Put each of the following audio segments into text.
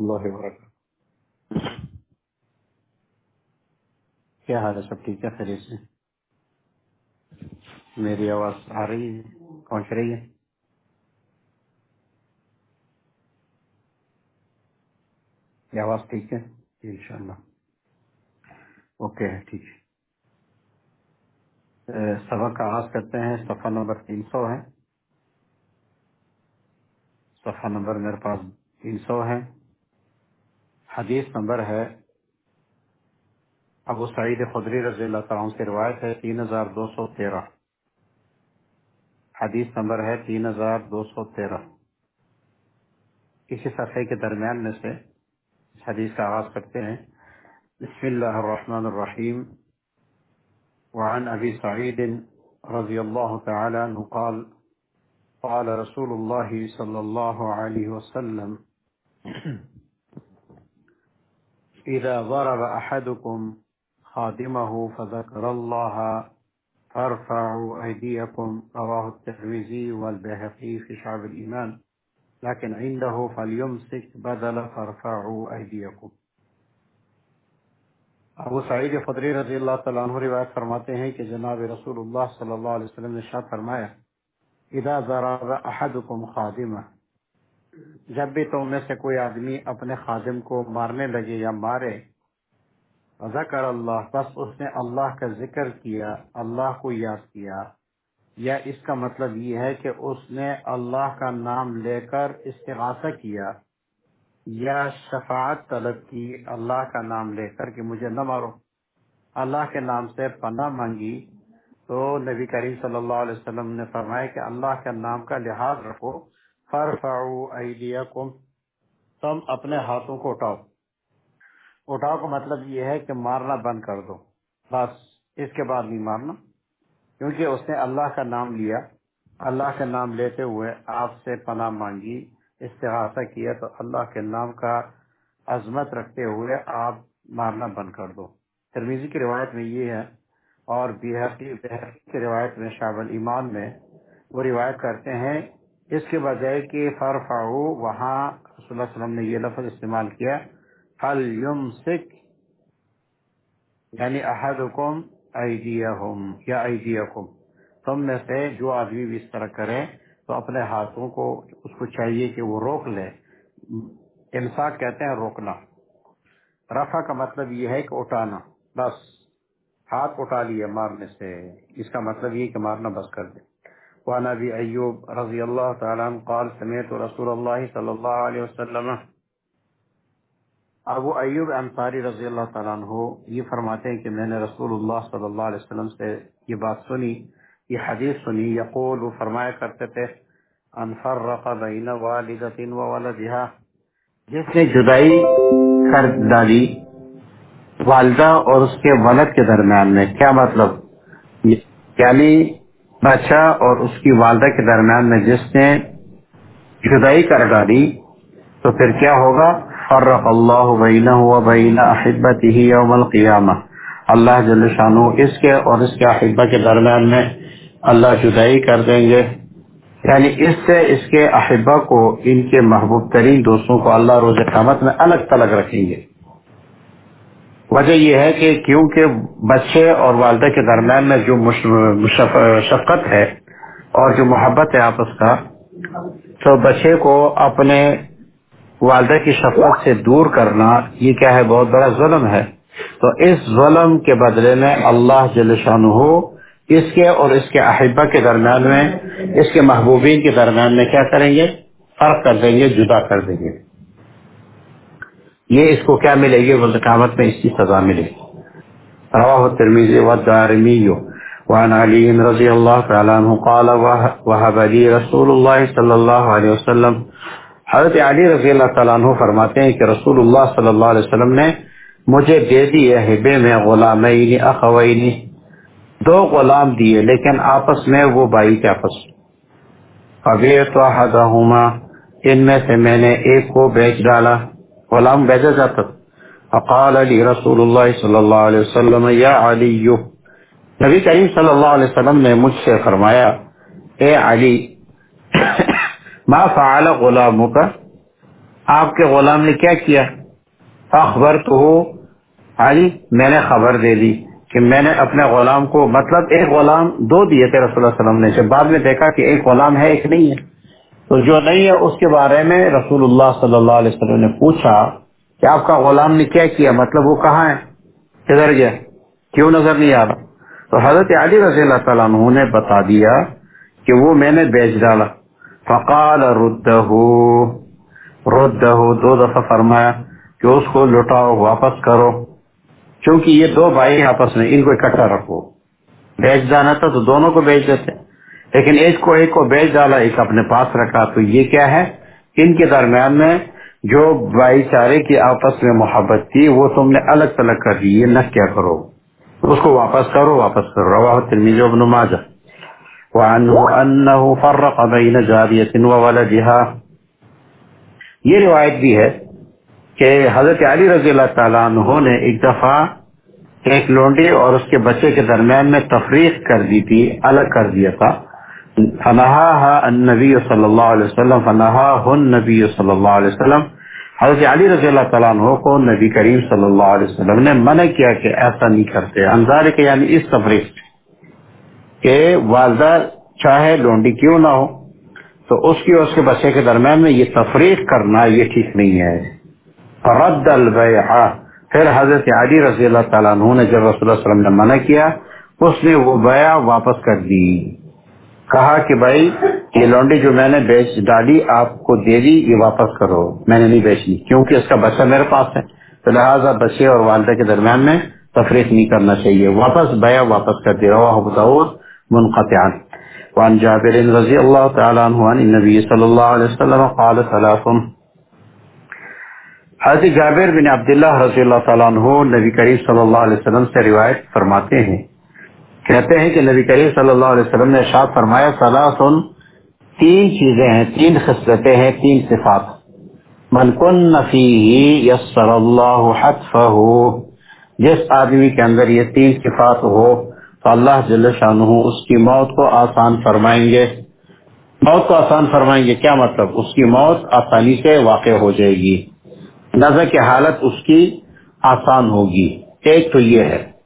اللہ وبرکاتہ۔ کیا حال ہے سب ٹھیک ہے؟ خیریت سے۔ میری آواز آ رہی ہے؟ پہنچ رہی ہے؟ یہ آواز ٹھیک ہے؟ ان شاء اللہ اوکے ہے ٹھیک۔ ہے سبق کا آغاز کرتے ہیں۔ صفحہ نمبر تین سو ہے۔ صفحہ نمبر میرے پاس تین سو ہے۔ حدیث نمبر ہے۔ ابو سعید خدری رضی اللہ تعالیٰ سے روایت ہے، تین ہزار دو سو تیرہ۔ حدیث نمبر ہے، تین ہزار دو سو تیرہ۔ اسی صفحے کے درمیان میں سے اس حدیث کا آغاز کرتے ہیں۔ بسم اللہ الرحمن الرحیم۔ وعن ابی سعید رضی اللہ تعالی عنہ قال قال رسول اللہ صلی اللہ علیہ وسلم۔ اذا ضرب احدكم خادمه فذكر الله فارفعوا ايديكم، رواه الترمذي والبيهقي في شعب الايمان لكن عنده فليمسك بدل فارفعوا ايديكم. ابو سعید خدری رضی اللہ تعالیٰ عنہ روایت فرماتے ہیں کہ جناب رسول اللہ صلی اللہ علیہ وسلم نے شاہ فرمایا، اذا ضرب احدكم خادمه جب بھی تم میں سے کوئی آدمی اپنے خادم کو مارنے لگے یا مارے ذکر اللہ، بس اس نے اللہ کا ذکر کیا، اللہ کو یاد کیا۔ یا اس کا مطلب یہ ہے کہ اس نے اللہ کا نام لے کر استغاثہ کیا یا شفاعت طلب کی اللہ کا نام لے کر کہ مجھے نہ مارو۔ اللہ کے نام سے پناہ مانگی۔ تو نبی کریم صلی اللہ علیہ وسلم نے فرمایا کہ اللہ کے نام کا لحاظ رکھو۔ فرفعوا ایدیکم تم اپنے ہاتھوں کو اٹھاؤ۔ اٹھاؤ کا مطلب یہ ہے کہ مارنا بند کر دو۔ بس اس کے بعد نہیں مارنا، کیونکہ اس نے اللہ کا نام لیا۔ اللہ کا نام لیتے ہوئے آپ سے پناہ مانگی، استغاثہ کیا، تو اللہ کے نام کا عظمت رکھتے ہوئے آپ مارنا بند کر دو۔ ترمیزی کی روایت میں یہ ہے اور بحقی بحقی کی روایت میں شاب ایمان میں وہ روایت کرتے ہیں اس کے بجائے کہ فرفعو وہاں رسول اللہ علیہ وسلم نے یہ لفظ استعمال کیا فل یمسک یعنی احدکم ایدیہم یا ایدیکم تم میں سے جو آدمی بھی اس طرح کرے تو اپنے ہاتھوں کو، اس کو چاہیے کہ وہ روک لے۔ امساک کہتے ہیں روکنا۔ رفع کا مطلب یہ ہے کہ اٹھانا، بس ہاتھ اٹھا لیے مارنے سے۔ اس کا مطلب یہ کہ مارنا بس کر دے۔ وعن ابي ايوب رضي الله تعالى عنه قال سمعت رسول الله صلى الله عليه وسلم. ابو ایوب انصاری رضی اللہ تعالیٰ عنہ یہ فرماتے ہیں کہ میں نے رسول اللہ صلی اللہ علیہ وسلم سے یہ بات سنی، یہ حدیث سنی، یقول، وہ فرمایا کرتے تھے، ان فرق بین والدت و ولدها جس نے جدائی کر ڈالی والدہ اور اس کے ولد کے درمیان میں، کیا مطلب؟ یعنی بچہ اور اس کی والدہ کے درمیان میں جس نے جدائی کر ڈالی، تو پھر کیا ہوگا؟ فرق اللہ بینہ و بین احبتہ یوم القیامہ۔ اللہ جل شانو اس کے اور اس کے احبہ کے درمیان میں اللہ جدائی کر دیں گے۔ یعنی اس سے اس کے احبہ کو، ان کے محبوب ترین دوستوں کو اللہ روز قیامت میں الگ تلگ رکھیں گے۔ وجہ یہ ہے کہ کیونکہ بچے اور والدہ کے درمیان میں جو شفقت ہے اور جو محبت ہے آپس کا، تو بچے کو اپنے والدہ کی شفقت سے دور کرنا یہ کیا ہے؟ بہت بڑا ظلم ہے۔ تو اس ظلم کے بدلے میں اللہ جل شانہ اس کے اور اس کے احبہ کے درمیان میں، اس کے محبوبین کے درمیان میں کیا کریں گے؟ فرق کر دیں گے، جدا کر دیں گے۔ یہ اس کو کیا ملے گی؟ قیامت میں اس کی سزا ملے گی۔ رواہ الترمذی والدارمی وعن علی رضی اللہ تعالی عنہ قال وهب لي رسول اللہ صلی اللہ علیہ وسلم. حضرت علی رضی اللہ تعالیٰ عنہ فرماتے ہیں کہ رسول اللہ صلی اللہ علیہ وسلم نے مجھے دے دیے ہبے میں غلامین اخوین۔ دو غلام دیے، لیکن آپس میں وہ بھائی کے آپس۔ فبیعت احدہما، ان میں سے میں نے ایک کو بیچ ڈالا۔ غلام بیچا جاتا فقال علی رسول اللہ صلی اللہ علیہ وسلم، یا علی نبی کریم صلی اللہ علیہ وسلم نے مجھ سے فرمایا، اے علی، ما فعل غلامک؟ آپ کے غلام نے کیا کیا؟ اخبر تو علی، میں نے خبر دے دی کہ میں نے اپنے غلام کو مطلب ایک غلام دو دیے تھے رسول اللہ علیہ وسلم نے، جب بعد میں دیکھا کہ ایک غلام ہے، ایک نہیں ہے۔ تو جو نہیں ہے اس کے بارے میں رسول اللہ صلی اللہ علیہ وسلم نے پوچھا کہ آپ کا غلام نے کیا کیا؟ مطلب وہ کہاں ہے؟ کدھر گیا؟ کیوں نظر نہیں آ رہا؟ تو حضرت علی رضی اللہ تعالیٰ عنہ نے بتا دیا کہ وہ میں نے بیچ ڈالا۔ فقال ردہ ردہ دو دفعہ فرمایا کہ اس کو لٹاؤ، واپس کرو۔ چونکہ یہ دو بھائی آپس میں، ان کو اکٹھا رکھو۔ بیچ جانا تھا تو دونوں کو بیچ دیتے۔ لیکن ایک کو ایک کو بیچ ڈالا، ایک اپنے پاس رکھا، تو یہ کیا ہے؟ ان کے درمیان میں جو بھائی چارے کی آپس میں محبت تھی، وہ تم نے الگ تلگ کر دی، یہ نہ کیا کرو۔ اس کو واپس کرو واپس کرو۔ روا ترمیز ابن ماجہ۔ وعنه انه فرق بین جاریت وولدها یہ روایت بھی ہے کہ حضرت علی رضی اللہ تعالیٰ عنہ نے ایک دفعہ ایک لونڈی اور اس کے بچے کے درمیان میں تفریق کر دی تھی، الگ کر دیا تھا۔ فنہا النبی صلی اللہ علیہ وسلم فنہا نبی صلی اللہ علیہ وسلم. حضرت علی رضی اللہ تعالیٰ عنہ کو نبی کریم صلی اللہ علیہ وسلم نے منع کیا کہ ایسا نہیں کرتے۔ انظار کے یعنی اس تفریق کہ والدہ چاہے لونڈی کیوں نہ ہو، تو اس کی اور اس کے بچے کے درمیان میں یہ تفریق کرنا یہ ٹھیک نہیں ہے۔ رد البیع پھر حضرت علی رضی اللہ تعالیٰ عنہ نے جب رسول اللہ علیہ وسلم نے منع کیا، اس نے وہ بیع واپس کر دی۔ کہا کہ بھائی، یہ لونڈی جو میں نے بیچ ڈالی، آپ کو دے دی، یہ واپس کرو۔ میں نے نہیں بیچی کیونکہ اس کا بچہ میرے پاس ہے۔ تو لہٰذا بچے اور والدہ کے درمیان میں تفریق نہیں کرنا چاہیے۔ واپس بیع واپس کر دے رہا منقطع وعن جابر رضی اللہ تعالی عنہ عن النبی صلی اللہ علیہ وسلم قال ثلاث۔ حضرت جابر بن عبداللہ رضی اللہ تعالیٰ عنہ نبی کریم صلی اللہ علیہ وسلم سے روایت فرماتے ہیں۔ کہتے ہیں کہ نبی کریم صلی اللہ علیہ وسلم نے شاد فرمایا سلاسن تین چیزیں ہیں، تین خصلتیں ہیں، تین صفات۔ من کن فیہ یسر اللہ حتفہ، جس آدمی کے اندر یہ تین صفات ہو، تو اللہ جل شانہ اس کی موت کو آسان فرمائیں گے۔ موت کو آسان فرمائیں گے، کیا مطلب؟ اس کی موت آسانی سے واقع ہو جائے گی۔ نظر کی حالت اس کی آسان ہوگی۔ ایک تو یہ ہے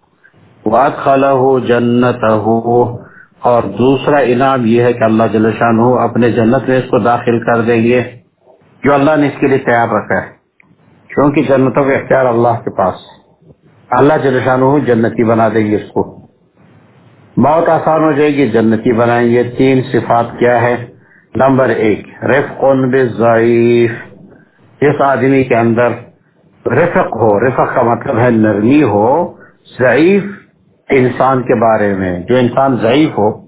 واق خالہ ہو جنت ہو اور دوسرا انعام یہ ہے کہ اللہ جل شان ہو اپنے جنت میں اس کو داخل کر دیں گے، جو اللہ نے اس کے لیے تیار رکھا ہے۔ کیونکہ جنتوں کا اختیار اللہ کے پاس اللہ جل شان ہو جنتی بنا دیں گے اس کو۔ موت آسان ہو جائے گی، جنتی بنائیں گے۔ تین صفات کیا ہے نمبر ایک رف ضعیف جس آدمی کے اندر رفق ہو، رفق کا مطلب ہے نرمی ہو، ضعیف انسان کے بارے میں، جو انسان ضعیف ہو،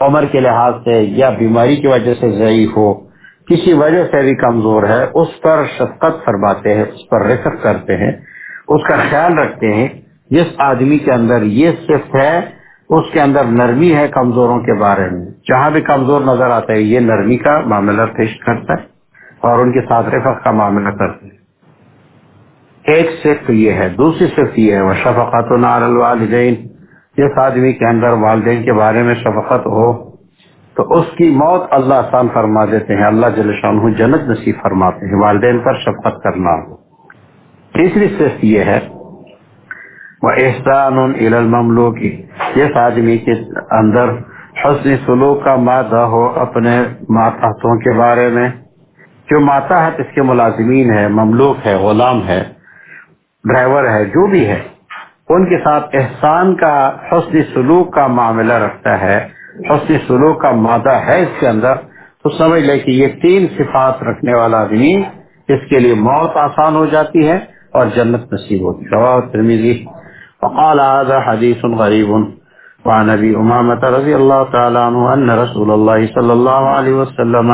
عمر کے لحاظ سے یا بیماری کی وجہ سے ضعیف ہو، کسی وجہ سے بھی کمزور ہے، اس پر شفقت فرماتے ہیں، اس پر رفق کرتے ہیں، اس کا خیال رکھتے ہیں، جس آدمی کے اندر یہ صفت ہے، اس کے اندر نرمی ہے کمزوروں کے بارے میں۔ جہاں بھی کمزور نظر آتا ہے، یہ نرمی کا معاملہ پیش کرتا ہے اور ان کے ساتھ رفق کا معاملہ کرتے ایک صرف یہ ہے، دوسری صرف یہ ہے وہ شفقت الوالدین جس آدمی کے اندر والدین کے بارے میں شفقت ہو، تو اس کی موت اللہ آسان فرما دیتے ہیں، اللہ جل شان جنت نصیب فرماتے ہیں، والدین پر شفقت کرنا۔ تیسری صرف یہ ہے وہ احسان الملو کی جس آدمی کے اندر حسن سلوک کا مادہ ہو اپنے ماتحتوں کے بارے میں، جو ماتحت اس کے ملازمین ہے، مملوک ہے، غلام ہے ڈرائیور ہے، جو بھی ہے، ان کے ساتھ احسان کا، حسن سلوک کا معاملہ رکھتا ہے۔ حسن سلوک کا مادہ ہے اس کے اندر۔ تو سمجھ لے کہ یہ تین صفات رکھنے والا آدمی اس کے لیے موت آسان ہو جاتی ہے اور جنت نصیب ہوتی ہے۔ وقال هذا حديث غريب. وعن ابي امامه رضي الله تعالى عنه ان رسول الله صلى الله عليه وسلم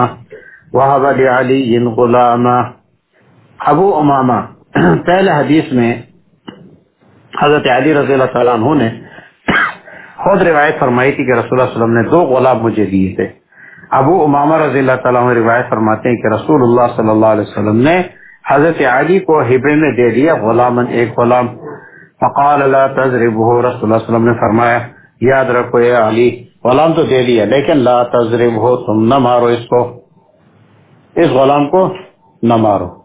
وهب لعلي غلاما. ابو امامہ پہلے حدیث میں حضرت علی رضی اللہ تعالیٰ عنہ نے خود روایت فرمائی تھی کہ رسول اللہ علیہ وسلم نے دو غلام مجھے دیے تھے۔ ابو امامہ رضی اللہ تعالیٰ عنہ روایت فرماتے ہیں کہ رسول اللہ صلی اللہ علیہ وسلم نے حضرت علی کو ہبے میں دے دیا غلام ایک غلام۔ فقال لا تضربه رسول اللہ علیہ وسلم نے فرمایا، یاد رکھو اے علی، غلام تو دے دیا، لیکن لا تضربه تم نہ مارو اس کو۔ اس غلام کو نہ مارو۔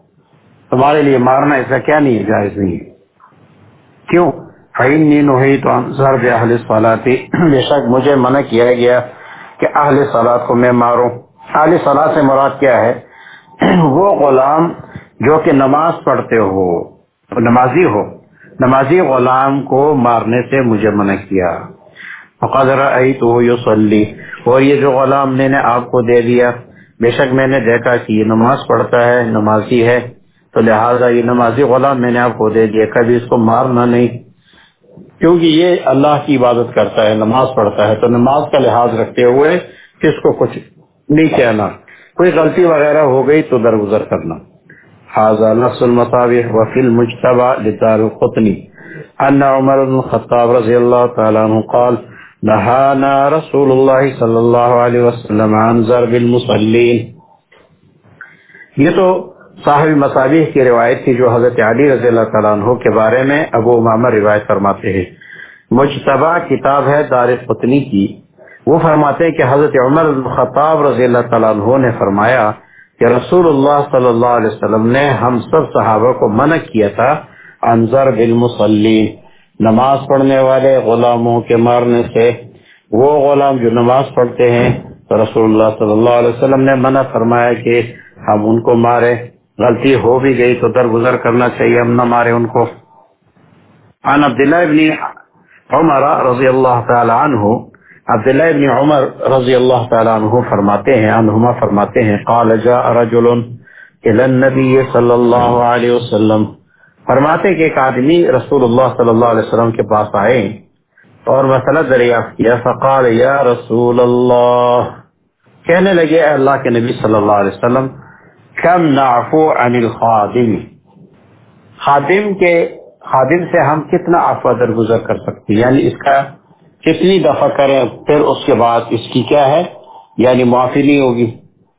تمہارے لیے مارنا ایسا کیا نہیں ہے؟ جائز نہیں ہے۔ کیوں؟ فعینی نوہی تو انصر بے اہل بے شک مجھے منع کیا گیا کہ اہل صلات کو میں ماروں۔ اہل صلات سے مراد کیا ہے؟ وہ غلام جو کہ نماز پڑھتے ہو، نمازی ہو۔ نمازی غلام کو مارنے سے مجھے منع کیا۔ فقد رأیتو یصلی اور یہ جو غلام میں نے آپ کو دے دیا بے شک میں نے دیکھا کہ یہ نماز پڑھتا ہے، نمازی ہے۔ تو لہٰذا یہ نمازی غلام میں نے آپ کو دے دیا، کبھی اس کو مارنا نہیں۔ کیونکہ یہ اللہ کی عبادت کرتا ہے، نماز پڑھتا ہے، تو نماز کا لحاظ رکھتے ہوئے کس کو کچھ نہیں کہنا۔ کوئی غلطی وغیرہ ہو گئی تو درگزر کرنا۔ حاضر نفس المصابح وفی المجتبع لدار القطنی۔ ان عمر بن الخطاب رضی اللہ تعالیٰ عنہ قال نهانا رسول اللہ صلی اللہ علیہ وسلم عن ضرب المصلین یہ تو صاحب مصابیح کی روایت تھی جو حضرت علی رضی اللہ تعالیٰ عنہ کے بارے میں ابو امامہ روایت فرماتے ہیں۔ مجتبہ کتاب ہے دار قطنی کی۔ وہ فرماتے ہیں کہ حضرت عمر خطاب رضی اللہ تعالیٰ عنہ نے فرمایا کہ رسول اللہ صلی اللہ علیہ وسلم نے ہم سب صحابہ کو منع کیا تھا انضر بالمصلین نماز پڑھنے والے غلاموں کے مارنے سے۔ وہ غلام جو نماز پڑھتے ہیں، تو رسول اللہ صلی اللہ علیہ وسلم نے منع فرمایا کہ ہم ان کو مارے غلطی ہو بھی گئی تو درگزر کرنا چاہیے، ہم نہ مارے ان کو۔ عن عبداللہ ابن عمر رضی اللہ تعالی عنہ، عبداللہ ابن عمر رضی اللہ تعالی عنہ فرماتے ہیں، عنہما فرماتے ہیں، قال جاء رجل الى النبی صلی اللہ علیہ وسلم۔ فرماتے کہ ایک آدمی رسول اللہ صلی اللہ علیہ وسلم کے پاس آئے اور مسئلہ دریافت کیا، فقال یا رسول اللہ۔ کہنے لگے، اے اللہ کے نبی صلی اللہ علیہ وسلم کم نعفو عن الخادم. خادم کے خادم سے ہم کتنا عفو درگزر کر سکتے ہیں؟ یعنی اس کا کتنی دفعہ کریں، پھر اس کے بعد اس کی کیا ہے؟ یعنی معافی نہیں ہوگی۔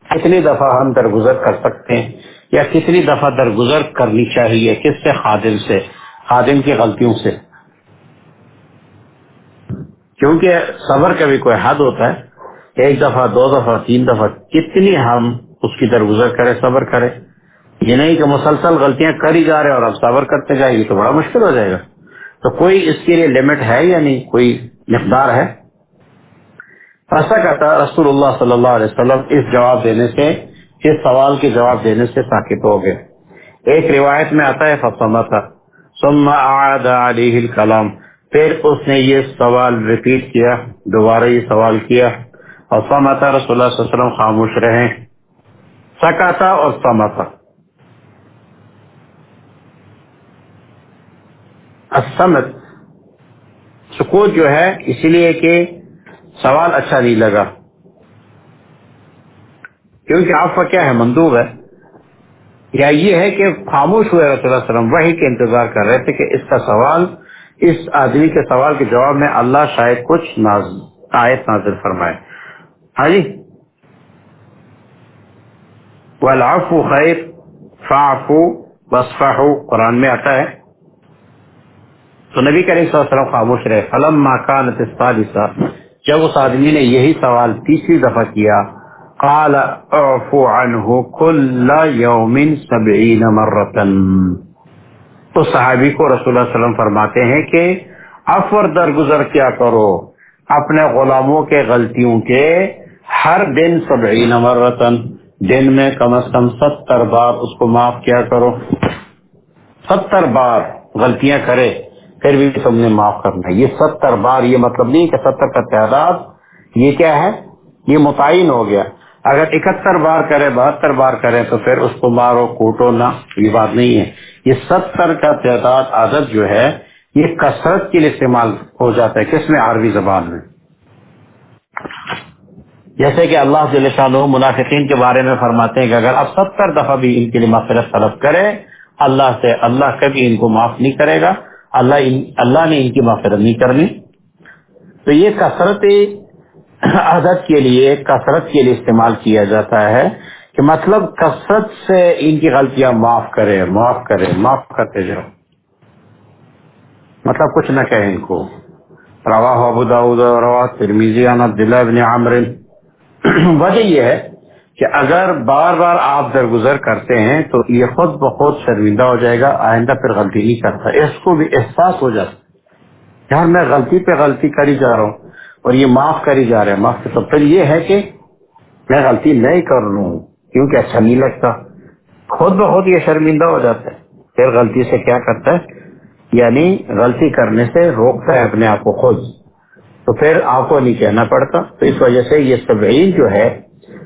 کتنی دفعہ ہم درگزر کر سکتے ہیں؟ یا کتنی دفعہ درگزر کرنی چاہیے؟ کس سے؟ خادم سے۔ خادم کی غلطیوں سے۔ کیونکہ صبر کا بھی کوئی حد ہوتا ہے۔ ایک دفعہ، دو دفعہ، تین دفعہ، کتنی ہم اس کی درگزر کرے، صبر کرے۔ یہ نہیں کہ مسلسل غلطیاں کری جا رہے اور اب صبر کرتے جائے گی تو بڑا مشکل ہو جائے گا۔ تو کوئی اس کے لیے لمٹ ہے یا نہیں؟ کوئی مقدار ہے؟ ایسا کہتا رسول اللہ صلی اللہ علیہ وسلم اس جواب دینے سے، اس سوال کے جواب دینے سے ساکت ہو گئے۔ ایک روایت میں آتا ہے فسما تھا ثم اعاد علیہ الکلام۔ پھر اس نے یہ سوال ریپیٹ کیا، دوبارہ یہ سوال کیا۔ اور سمتا رسول اللہ صلی اللہ علیہ وسلم خاموش رہے۔ سکاتا اور سمتا السمت سکوت جو ہے، اسی لیے کہ سوال اچھا نہیں لگا۔ کیونکہ آپ کا کیا ہے، مندوب ہے۔ یا یہ ہے کہ خاموش ہوئے رسول اللہ وسلم وہی کے انتظار کر رہے تھے کہ اس کا سوال، اس آدمی کے سوال کے جواب میں اللہ شاید کچھ ناز آیت نازل فرمائے۔ ہاں جی؟ والعفو خیر فعفو وصفحو قرآن میں آتا ہے۔ تو نبی کریم صلی اللہ علیہ وسلم خاموش رہے۔ فلم ماکانت الثالثہ جب اس آدمی نے یہی سوال تیسری دفعہ کیا، قال اعفو عنہ کل یوم سبعین مرتن۔ تو صحابی کو رسول اللہ علیہ وسلم فرماتے ہیں کہ افور درگزر کیا کرو، اپنے غلاموں کے غلطیوں کے ہر دن سبعین مرتن۔ دن میں کم از کم ستر بار اس کو معاف کیا کرو۔ ستر بار غلطیاں کرے، پھر بھی تم نے معاف کرنا یہ ستر بار یہ مطلب نہیں کہ ستر کا تعداد، یہ کیا ہے؟ یہ متعین ہو گیا۔ اگر اکہتر بار کرے، بہتر بار کرے تو پھر اس کو مارو، کوٹو نہ، یہ بات نہیں ہے۔ یہ ستر کا تعداد عادت جو ہے، یہ کثرت کے لیے استعمال ہو جاتا ہے۔ کس میں؟ عربی زبان میں۔ جیسے کہ اللہ جل شاہ منافقین کے بارے میں فرماتے ہیں کہ اگر آپ ستر دفعہ بھی ان کے لیے معافرت طلب کرے اللہ سے اللہ کبھی ان کو معاف نہیں کرے گا، اللہ ان اللہ نے ان کی معافرت نہیں کرنی۔ تو یہ کثرت عادت کے لیے، کثرت کے لیے استعمال کیا جاتا ہے کہ مطلب کثرت سے ان کی غلطیاں معاف کرے معاف کرے معاف کرتے جاؤ۔ مطلب کچھ نہ کہیں ان کو۔ روا ابو داود روا ترمیزی عن عبداللہ بن عامر وجہ یہ ہے کہ اگر بار بار آپ درگزر کرتے ہیں تو یہ خود بخود شرمندہ ہو جائے گا، آئندہ پھر غلطی نہیں کرتا، اس کو بھی احساس ہو جاتا یار میں غلطی پہ غلطی کری جا رہا ہوں اور یہ معاف کری جا رہے ہیں معاف تو پھر یہ ہے کہ میں غلطی نہیں کر رہا ہوں، کیونکہ اچھا نہیں لگتا۔ خود بخود یہ شرمندہ ہو جاتا ہے۔ پھر غلطی سے کیا کرتا ہے؟ یعنی غلطی کرنے سے روکتا ہے اپنے آپ کو خود۔ تو پھر آپ کو نہیں کہنا پڑتا۔ تو اس وجہ سے یہ سبعین جو ہے،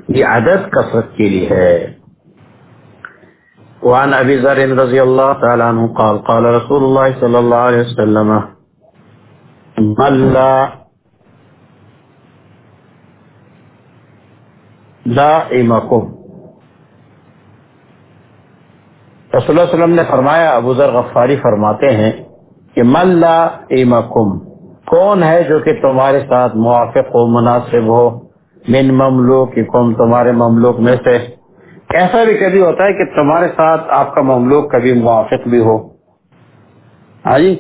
یہ عدد کثرت کے لیے ہے۔ وعن ابی ذر رضی اللہ تعالی عنہ قال قال رسول اللہ صلی اللہ علیہ وسلم، من لا دائمکم۔ رسول اللہ علیہ وسلم نے فرمایا، ابو ذر غفاری فرماتے ہیں کہ من لا ایمکم کون ہے جو کہ تمہارے ساتھ موافق ہو، مناسب ہو؟ من مملوک تمہارے مملوک میں سے۔ ایسا بھی کبھی ہوتا ہے کہ تمہارے ساتھ آپ کا مملوک کبھی موافق بھی ہو۔ ہاں جی؟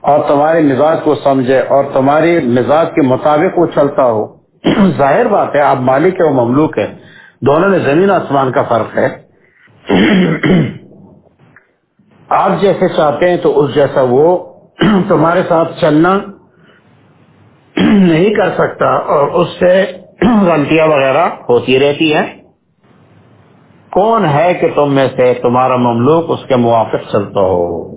اور تمہارے مزاج کو سمجھے اور تمہاری مزاج کے مطابق وہ چلتا ہو۔ ظاہر بات ہے، آپ مالک ہے وہ مملوک ہے دونوں میں زمین آسمان کا فرق ہے۔ آپ جیسے چاہتے ہیں تو اس جیسا وہ۔ تمہارے ساتھ چلنا نہیں کر سکتا اور اس سے غلطیاں وغیرہ ہوتی رہتی ہیں۔ کون ہے کہ تم میں سے تمہارا مملوک اس کے موافق چلتا ہو؟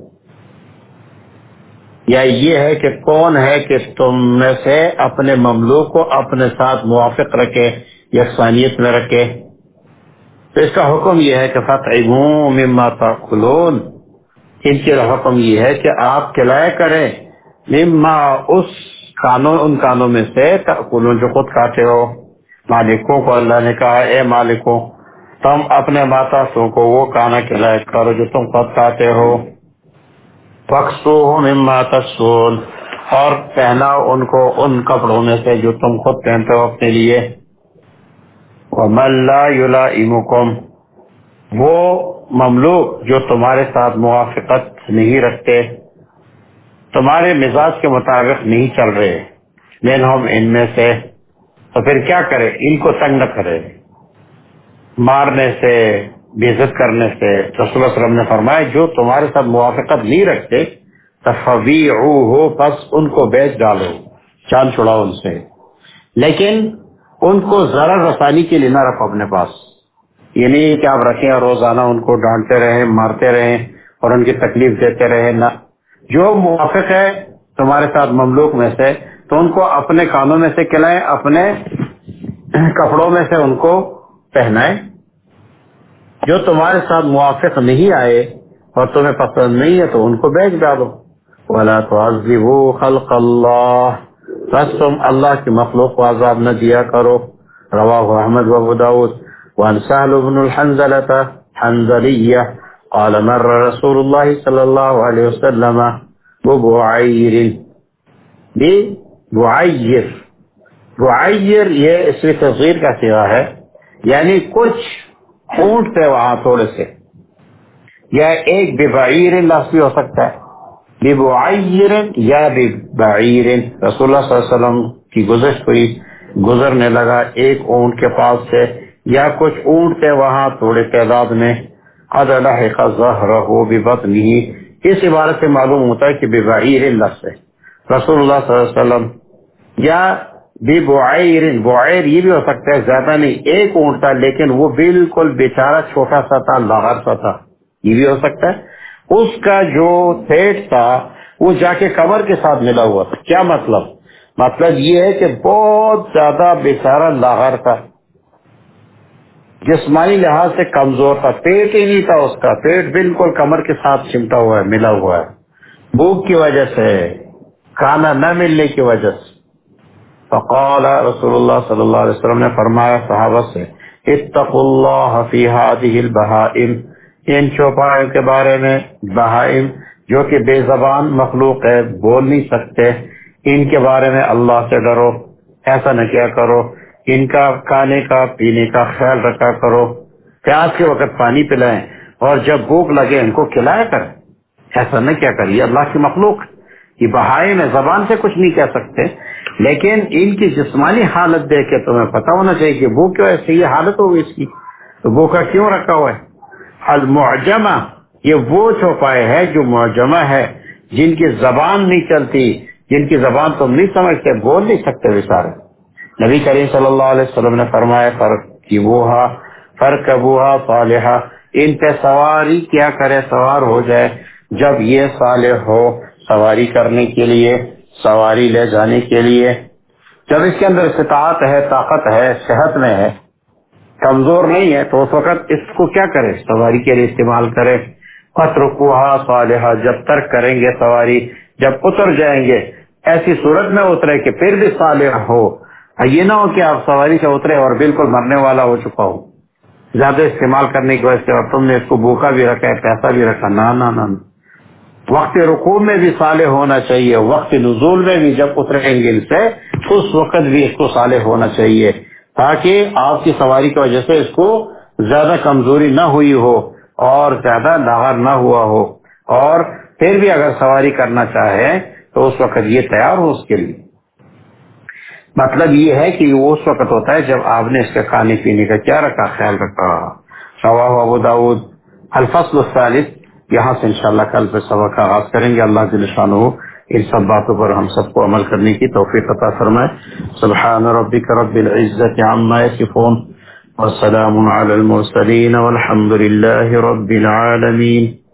یا یہ ہے کہ کون ہے کہ تم میں سے اپنے مملوک کو اپنے ساتھ موافق رکھے یکسانیت میں رکھے؟ تو اس کا حکم یہ ہے کہ فتح مما ان کے حکم یہ ہے کہ آپ کلائے کریں۔ مما اس کانوں، ان کانوں میں سے جو خود کھاتے ہو۔ مالکوں کو اللہ نے کہا، اے مالکوں، تم اپنے ماتا سو کو وہ کانا کھلائے کرو جو تم خود کھاتے ہو۔ پکسو مما تسون اور پہنا ان کو ان کپڑوں میں سے جو تم خود پہنتے ہو اپنے لیے۔ ملا یولا وہ مملوک جو تمہارے ساتھ موافقت نہیں رکھتے۔ تمہارے مزاج کے مطابق نہیں چل رہے۔ لین ہم ان میں سے۔ تو پھر کیا کرے؟ ان کو تنگ نہ کرے۔ مارنے سے بےزت کرنے سے۔ رسول وسلم نے فرمایا، جو تمہارے ساتھ موافقت نہیں رکھتے تفوی ہو بس ان کو بیچ ڈالو۔ چاند چھڑاؤ ان سے۔ لیکن ان کو ذرا رسانی کے لیے نہ رکھو اپنے پاس۔ یہ نہیں کہ آپ رکھیں اور روزانہ ان کو ڈانٹتے رہیں، مارتے رہیں اور ان کی تکلیف دیتے رہیں، نہ۔ جو موافق ہے تمہارے ساتھ مملوک میں سے، تو ان کو اپنے کانوں میں سے کھلائیں، اپنے کپڑوں میں سے ان کو پہنائے جو تمہارے ساتھ موافق نہیں آئے اور تمہیں پسند نہیں ہے، تو ان کو بیچ ڈالو۔ بولا تو خلق اللہ بس تم اللہ کی مخلوق کو عذاب نہ دیا کرو۔ روا احمد و داود وان سهل بن الحنزلة حنزلية۔ قال مر رسول الله صلى الله عليه وسلم ببعير. ببعير بعیر یہ اس میں تصغیر کا سیوا ہے. یعنی کچھ اونٹ تھے وہاں تھوڑے سے. یا ایک ببعیر لفظ بھی ہو سکتا ہے. ببعیر یا ببعیر رسول اللہ صلی اللہ علیہ وسلم کی گزشت ہوئی. گزرنے لگا ایک اونٹ کے پاس سے. یا کچھ اونٹ تھے وہاں تھوڑے تعداد میں. قد لحق ظهره ببطنه۔ اس عبارت سے معلوم ہوتا ہے کہ ببعیر لفظ ہے۔ رسول اللہ صلی اللہ علیہ وسلم، یا ببعیر بعیر یہ بھی ہو سکتا ہے، زیادہ نہیں، ایک اونٹ تھا، لیکن وہ بالکل بیچارہ، چھوٹا سا تھا، لاغر سا تھا۔ یہ بھی ہو سکتا ہے۔ اس کا جو پیٹ تھا، وہ جا کے کمر کے ساتھ ملا ہوا تھا۔ کیا مطلب؟ مطلب یہ ہے کہ بہت زیادہ بیچارہ، لاغر تھا۔ جسمانی لحاظ سے کمزور تھا، پیٹ ہی نہیں تھا اس کا، پیٹ بالکل کمر کے ساتھ چمٹا ہوا ہے، ملا ہوا ہے۔ بھوک کی وجہ سے، کھانا نہ ملنے کی وجہ سے۔ فقال رسول اللہ صلی اللہ علیہ وسلم نے فرمایا صحابہ سے، اتقوا اللہ فی هذه البہائم۔ ان چوپایوں کے بارے میں بہائم، جو کہ بے زبان مخلوق ہے، بول نہیں سکتے۔ ان کے بارے میں اللہ سے ڈرو، ایسا نہ کیا کرو۔ ان کا کھانے کا، پینے کا خیال رکھا کرو۔ پیاس کے وقت پانی پلائیں اور جب بھوک لگے ان کو کھلایا کریں۔ ایسا نہ کیا کریے اللہ کی مخلوق یہ بہائے میں زبان سے کچھ نہیں کہہ سکتے۔ لیکن ان کی جسمانی حالت دیکھ کے تمہیں پتا ہونا چاہیے کہ وہ کیوں ایسی یہ حالت ہوگی اس کی۔ تو وہ کا کیوں رکھا ہوا ہے؟ المعجمہ، یہ وہ چوپائے ہے جو معجمہ ہے، جن کی زبان نہیں چلتی، جن کی زبان تم نہیں سمجھتے، بول نہیں سکتے بیچارے۔ نبی کریم صلی اللہ علیہ وسلم نے فرمایا فرق کی وہ فرق صالحہ ان پہ سواری کیا کرے، سوار ہو جائے۔ جب یہ صالح ہو سواری کرنے کے لیے، سواری لے جانے کے لیے، جب اس کے اندر استطاعت ہے، طاقت ہے، صحت میں ہے، کمزور نہیں ہے، تو اس وقت اس کو کیا کرے؟ سواری کے لیے استعمال کرے۔ قطر کوہا صالحہ جب ترک کریں گے سواری، جب اتر جائیں گے، ایسی صورت میں اترے کہ پھر بھی صالح ہو۔ یہ نہ ہو کہ آپ سواری سے اترے اور بالکل مرنے والا ہو چکا ہو۔ زیادہ استعمال کرنے کی وجہ سے اور تم نے اس کو بھوکا بھی رکھا ہے، پیسہ بھی رکھا۔ نہ نہ نہ وقت رقو میں بھی صالح ہونا چاہیے، وقت نزول میں بھی جب اتریں گے سے، اس وقت بھی اس کو صالح ہونا چاہیے۔ تاکہ آپ کی سواری کی وجہ سے اس کو زیادہ کمزوری نہ ہوئی ہو اور زیادہ لاغر نہ ہوا ہو۔ اور پھر بھی اگر سواری کرنا چاہے تو اس وقت یہ تیار ہو اس کے لیے۔ مطلب یہ ہے کہ وہ اس وقت ہوتا ہے جب آپ نے اس کے کھانے پینے کا کیا رکھا، خیال رکھا۔ روا ابو داود الفصل الثالث۔ یہاں سے انشاءاللہ کل پہ سبق کا آغاز کریں گے۔ اللہ کے نشان ان سب باتوں پر ہم سب کو عمل کرنے کی توفیق عطا فرمائے۔ سبحان ربک رب العزت عما یصفون۔ والسلام علی المرسلین۔ والحمد للہ رب العالمین۔